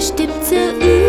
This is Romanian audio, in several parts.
stimmte über.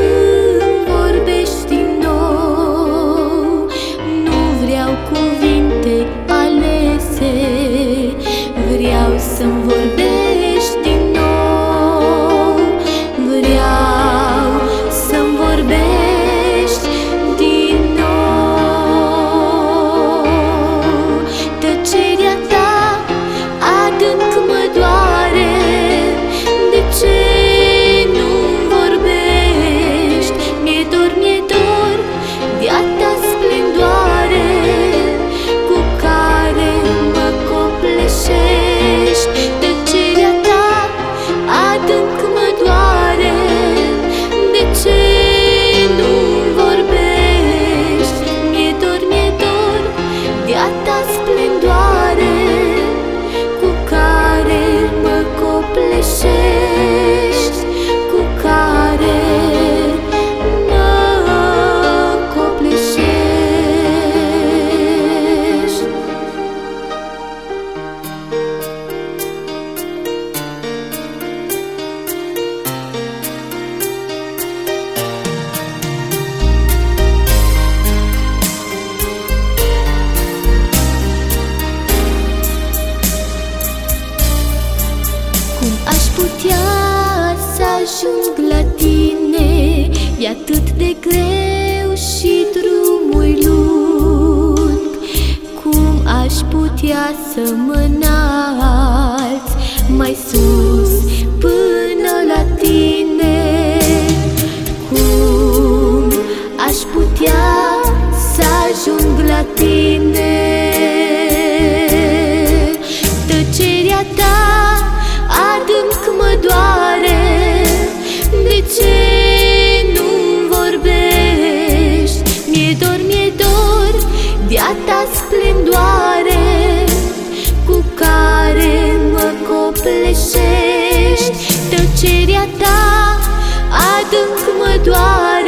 atât de greu și drumul lung. Cum aș putea să mă înalț mai sus până la tine? Cum aș putea să ajung la tine? Ta splendoare Cu care mă copleșești. Tăcerea ta adânc mă doare